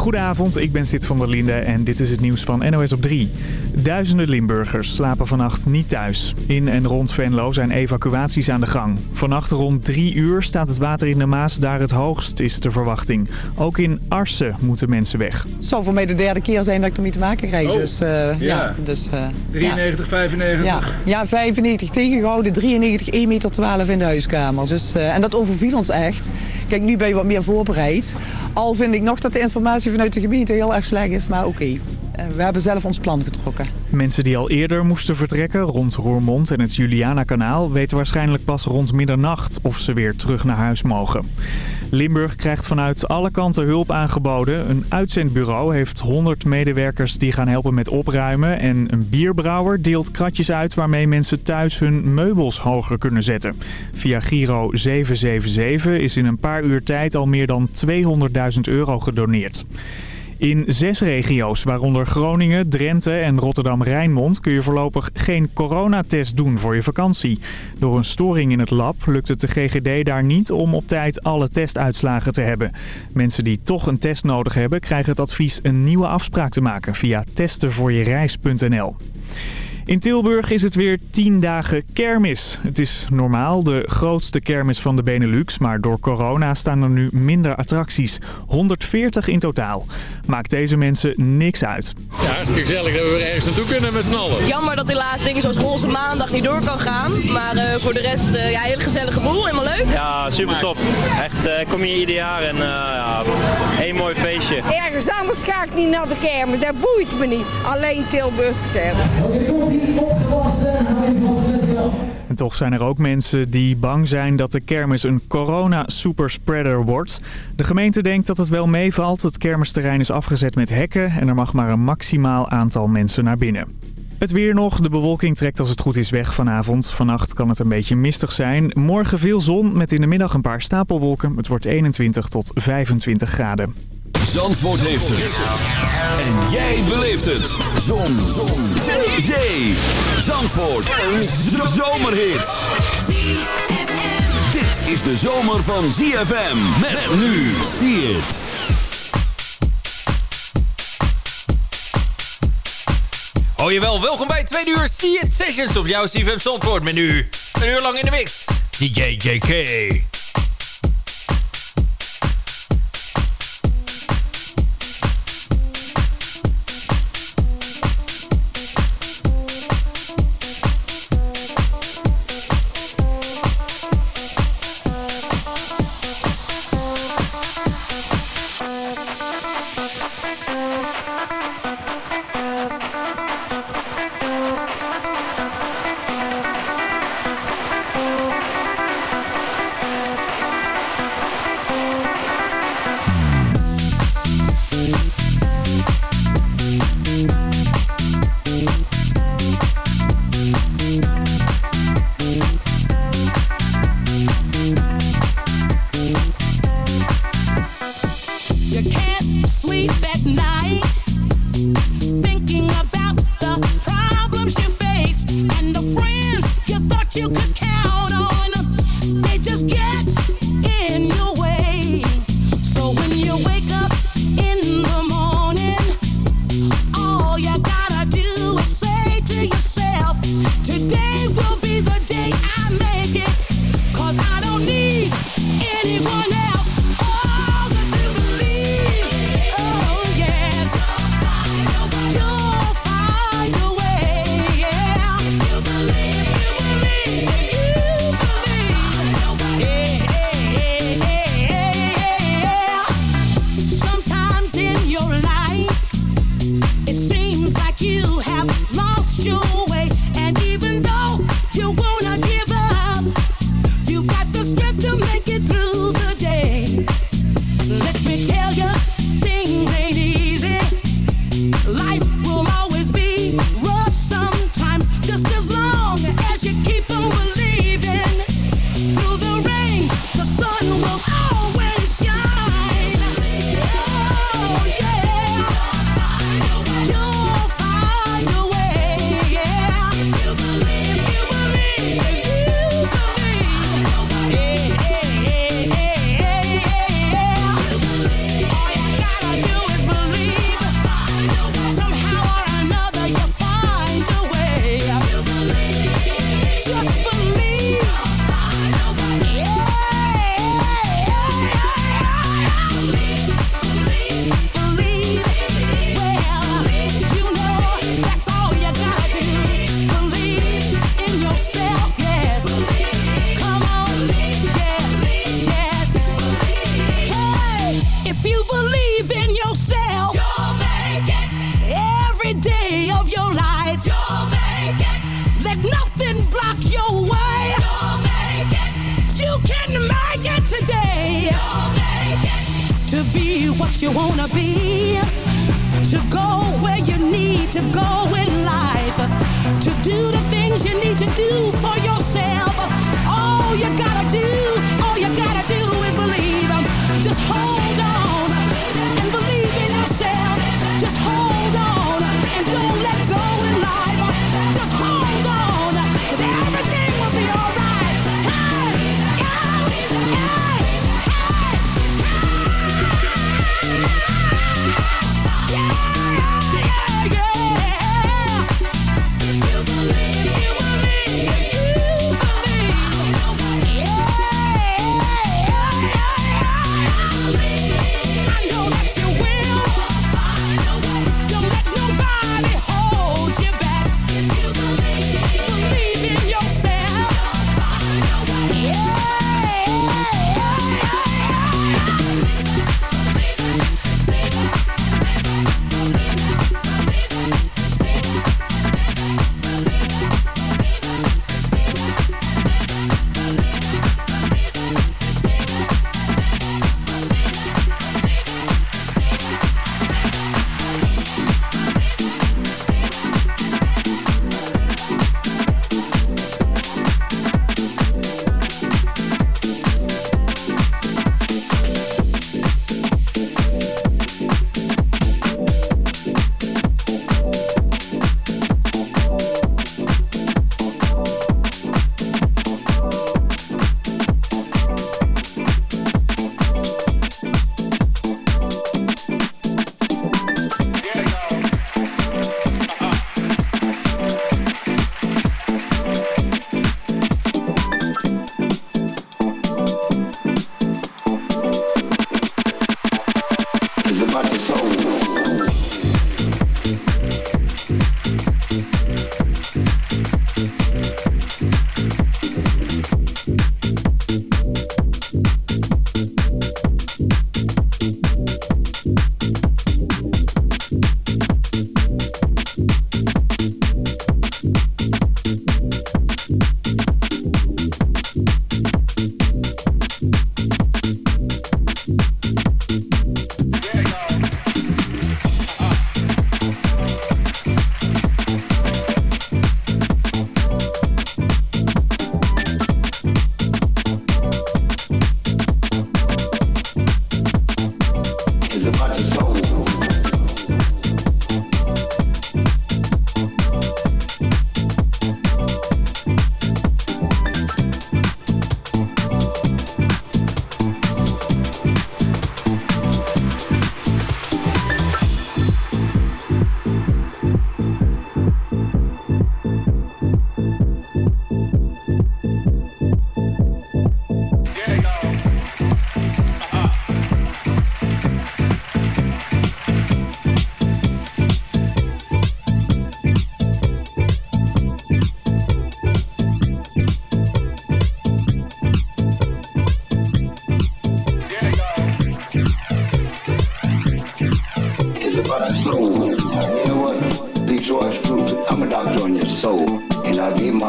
Goedenavond, ik ben Sid van der Linde en dit is het nieuws van NOS op 3. Duizenden Limburgers slapen vannacht niet thuis. In en rond Venlo zijn evacuaties aan de gang. Vannacht rond 3 uur staat het water in de Maas daar het hoogst, is de verwachting. Ook in Arsen moeten mensen weg. Het zal voor mij de derde keer zijn dat ik ermee te maken krijg. Oh, dus, uh, ja. ja. dus, uh, 93, 95? Ja. ja, 95 tegengehouden, 93, 1 meter 12 in de huiskamer. Dus, uh, en dat overviel ons echt. Kijk, nu ben je wat meer voorbereid. Al vind ik nog dat de informatie vanuit de gemeente heel erg slecht is, maar oké. We hebben zelf ons plan getrokken. Mensen die al eerder moesten vertrekken rond Roermond en het Juliana-kanaal... weten waarschijnlijk pas rond middernacht of ze weer terug naar huis mogen. Limburg krijgt vanuit alle kanten hulp aangeboden. Een uitzendbureau heeft 100 medewerkers die gaan helpen met opruimen. En een bierbrouwer deelt kratjes uit waarmee mensen thuis hun meubels hoger kunnen zetten. Via Giro 777 is in een paar uur tijd al meer dan 200.000 euro gedoneerd. In zes regio's, waaronder Groningen, Drenthe en Rotterdam-Rijnmond... kun je voorlopig geen coronatest doen voor je vakantie. Door een storing in het lab lukt het de GGD daar niet om op tijd alle testuitslagen te hebben. Mensen die toch een test nodig hebben, krijgen het advies een nieuwe afspraak te maken via testenvoorjereis.nl. In Tilburg is het weer 10 dagen kermis. Het is normaal de grootste kermis van de Benelux, maar door corona staan er nu minder attracties. 140 in totaal. Maakt deze mensen niks uit. Ja, hartstikke gezellig dat we weer ergens naartoe kunnen met z'n allen. Jammer dat helaas dingen zoals Roze Maandag niet door kan gaan. Maar uh, voor de rest, uh, ja, heel gezellige boel. Helemaal leuk. Ja, super top. Echt, uh, kom hier ieder jaar en ja, één mooi feestje. Ergens anders ga ik niet naar de kermis. Dat boeit me niet. Alleen Tilburgse kermis. En toch zijn er ook mensen die bang zijn dat de kermis een corona-superspreader wordt. De gemeente denkt dat het wel meevalt. Het kermisterrein is afgezet met hekken en er mag maar een maximaal aantal mensen naar binnen. Het weer nog. De bewolking trekt als het goed is weg vanavond. Vannacht kan het een beetje mistig zijn. Morgen veel zon met in de middag een paar stapelwolken. Het wordt 21 tot 25 graden. Zandvoort heeft het. En jij beleeft het. Zon. Zon. Zee. Zandvoort. Een zomerhit. Dit is de zomer van ZFM. Met nu. See it. Oh welkom bij 2 uur See It Sessions op jouw CFM Zandvoort. Met nu een uur lang in de mix. DJ JK. you wake up. Block your way. You'll make it. You can make it today. You'll make it. To be what you wanna be. To go where you need to go in life. To do the things you need to do for yourself.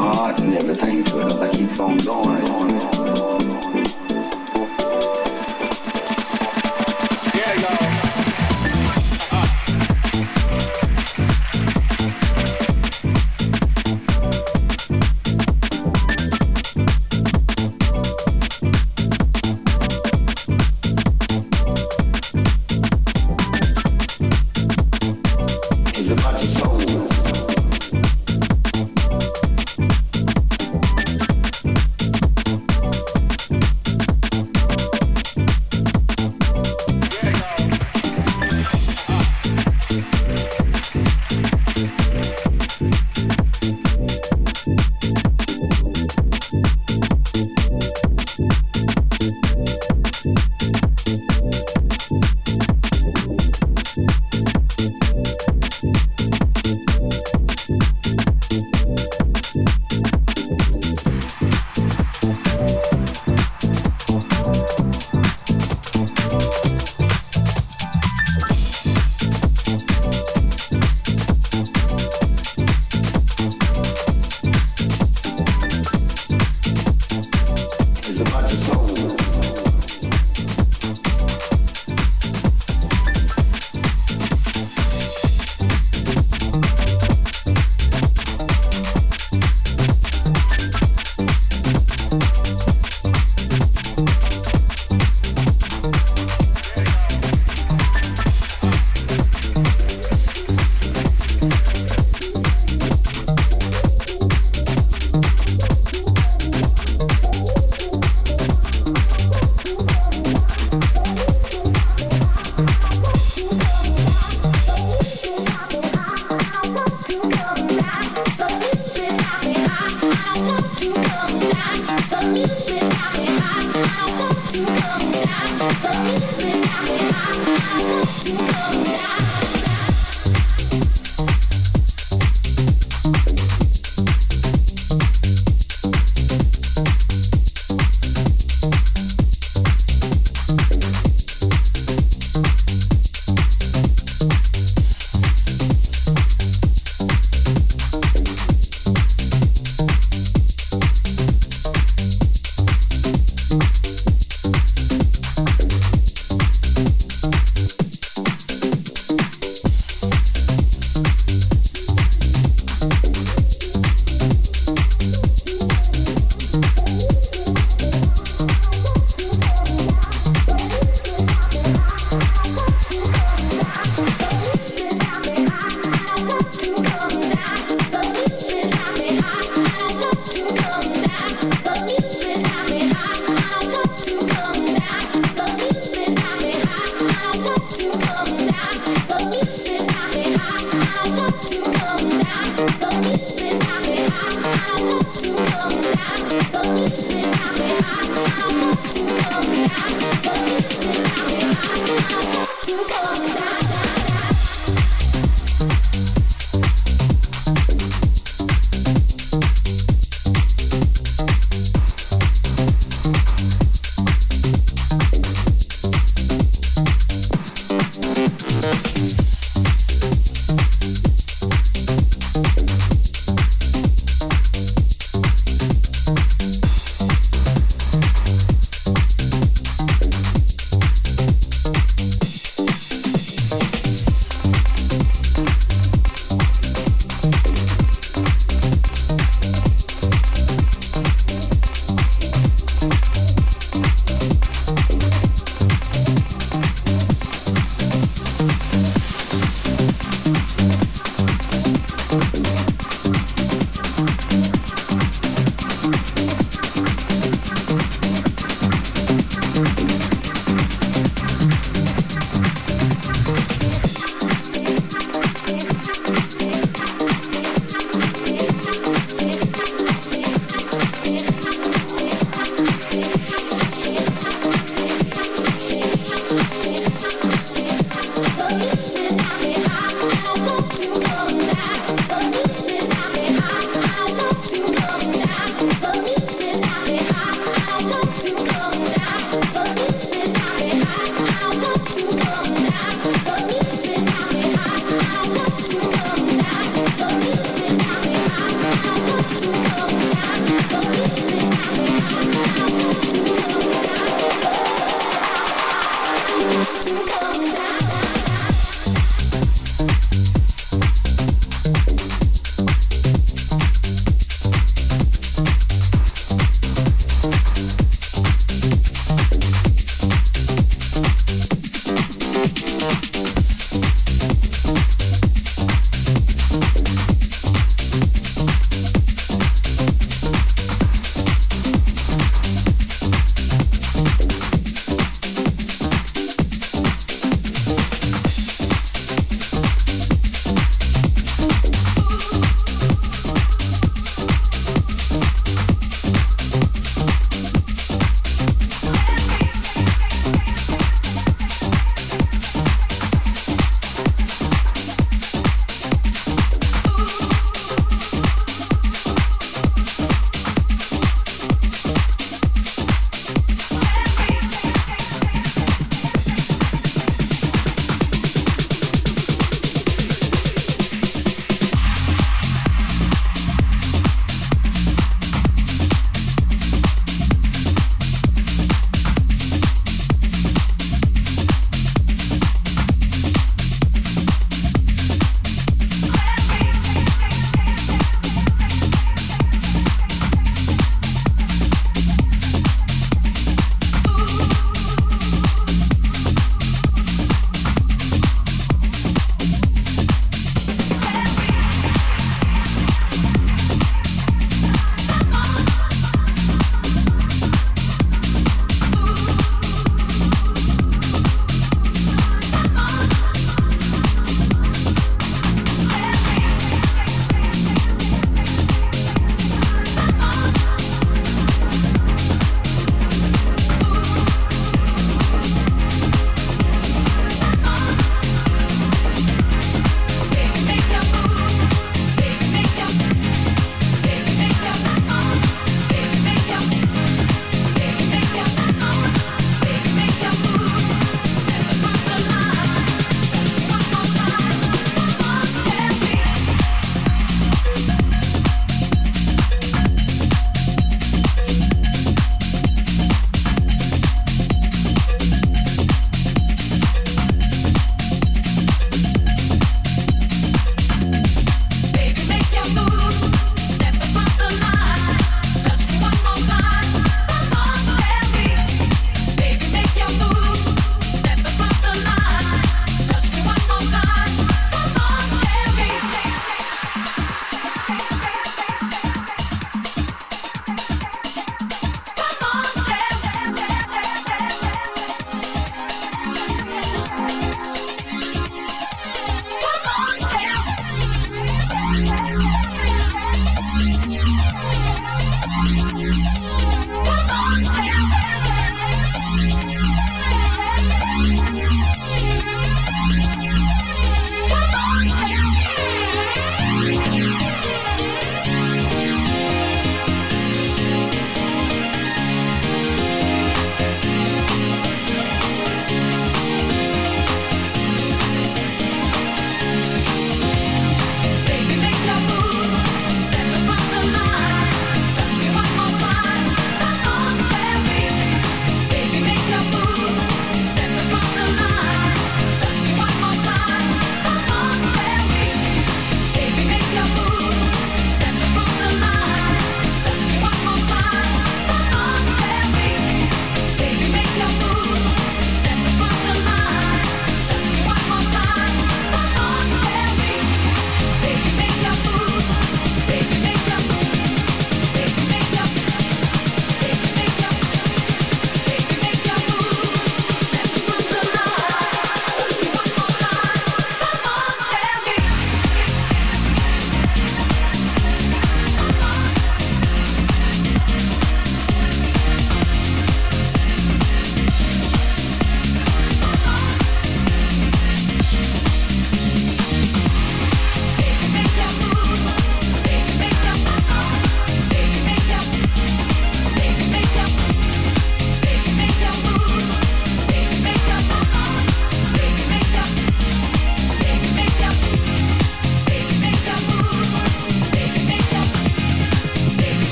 Heart and everything to it. I keep on going and on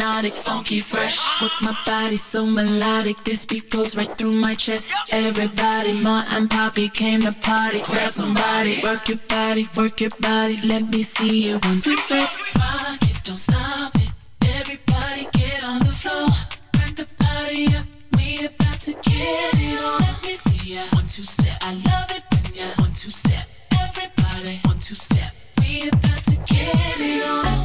hypnotic, funky, fresh. With my body so melodic, this beat goes right through my chest. Everybody, ma and poppy came to party. Grab somebody, work your body, work your body. Let me see you one two step. Rock it, don't stop it. Everybody get on the floor. break the party up, we about to get it on. Let me see ya one two step. I love it when you one two step. Everybody one two step, we about to get it on.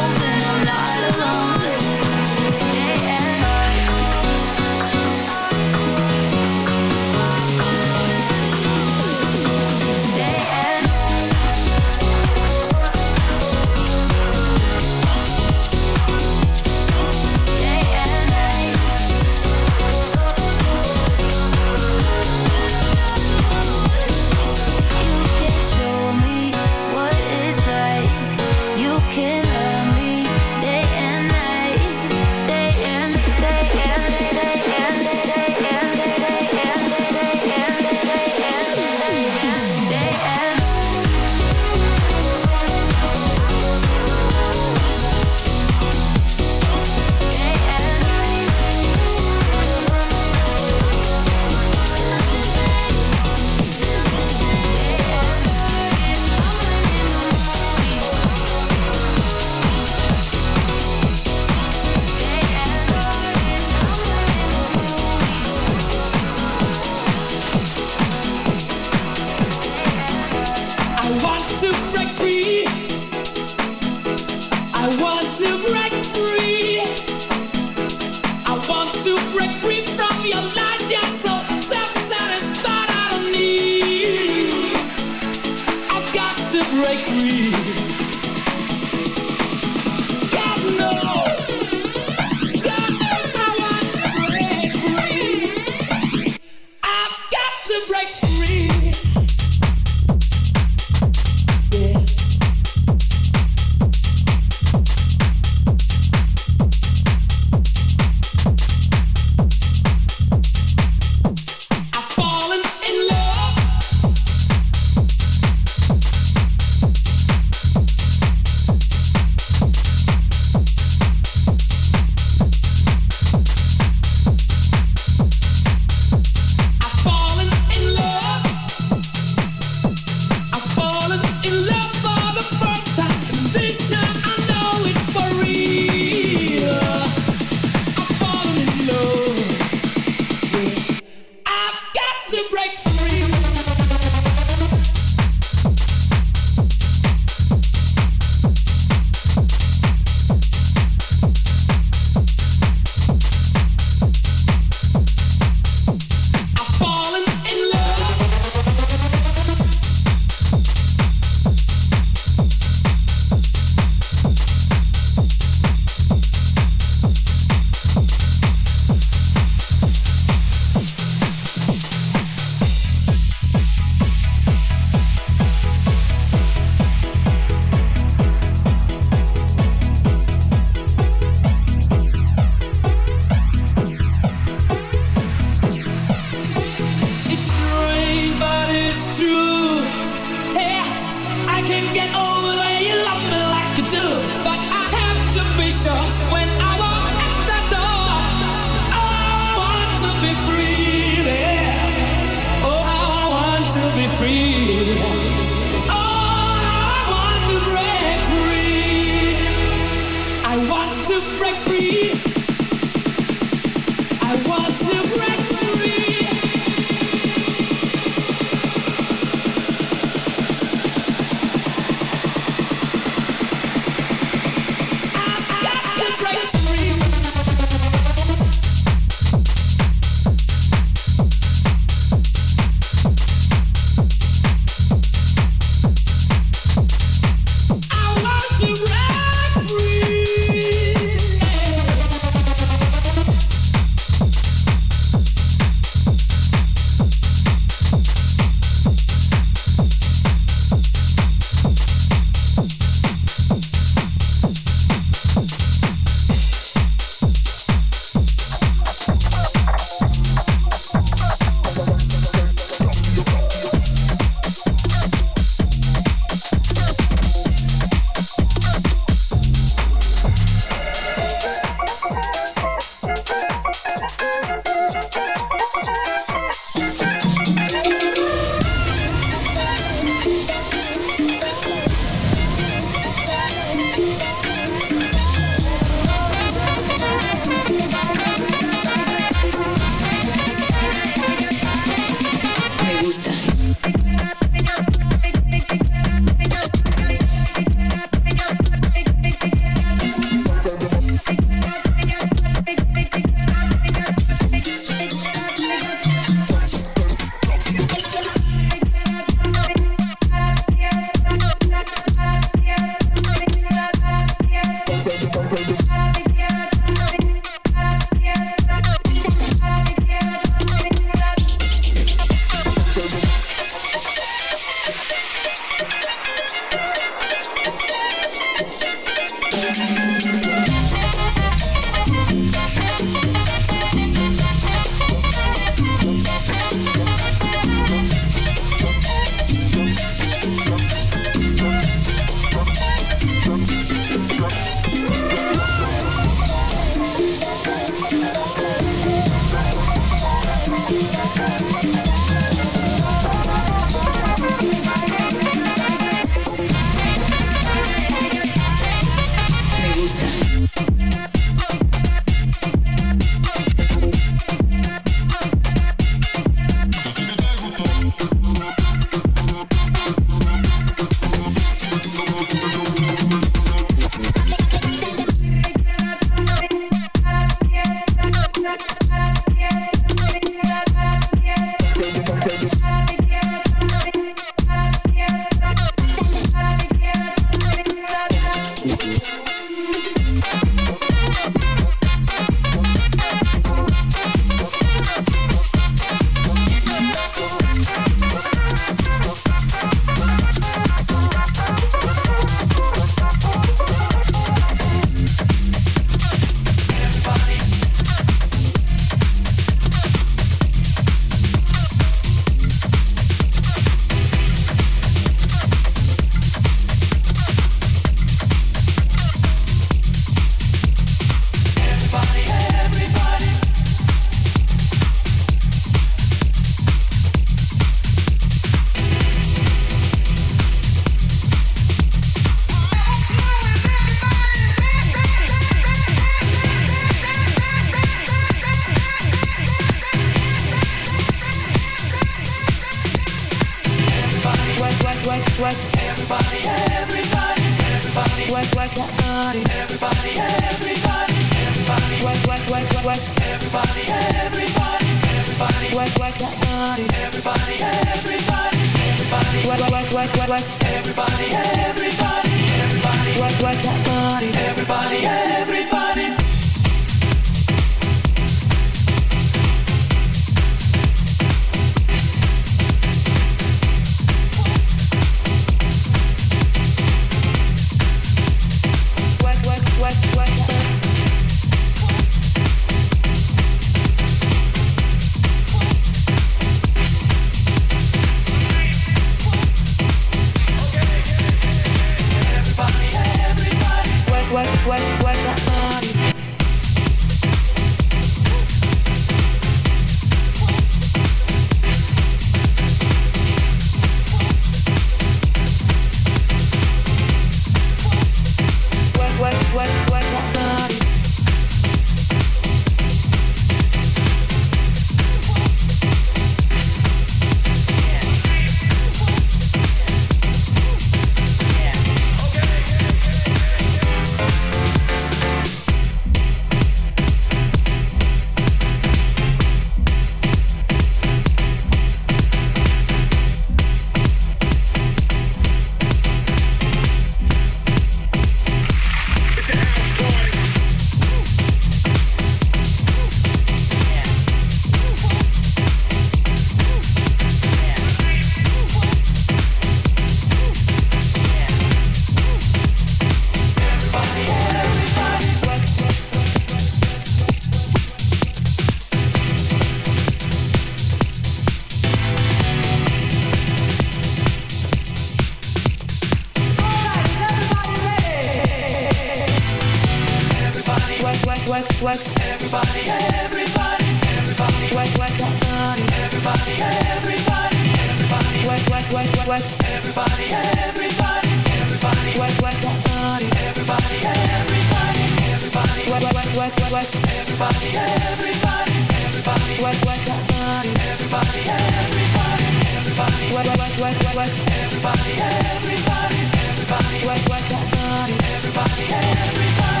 Everybody.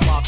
the off.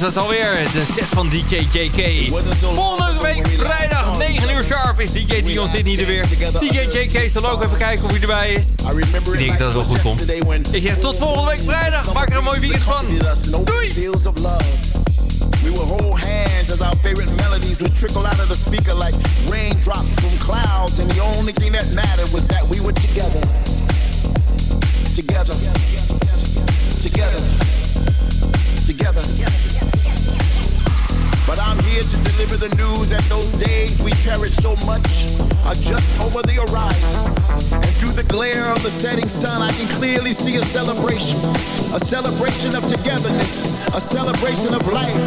Dat was alweer de set van DJ JK. Volgende week vrijdag 9 uur sharp is DJ Dion Sydney er weer. DJ JK zal ook even kijken of hij erbij is. Ik denk dat het wel goed komt. Ik zeg tot volgende week vrijdag. Maak er een mooi weekend van. Doei! We would hold hands as our favorite melodies would trickle out of the speaker like raindrops from clouds, and the only thing that mattered was that we were together. Together. Together. Together. But I'm here to deliver the news that those days we cherish so much are just over the horizon. And through the glare of the setting sun, I can clearly see a celebration. A celebration of togetherness, a celebration of life.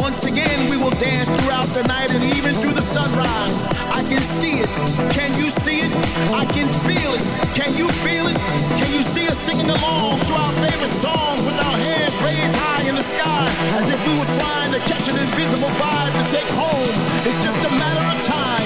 Once again, we will dance throughout the night and even through the sunrise. I can see it. Can you see? I can feel it. Can you feel it? Can you see us singing along to our favorite songs with our hands raised high in the sky as if we were trying to catch an invisible vibe to take home. It's just a matter of time.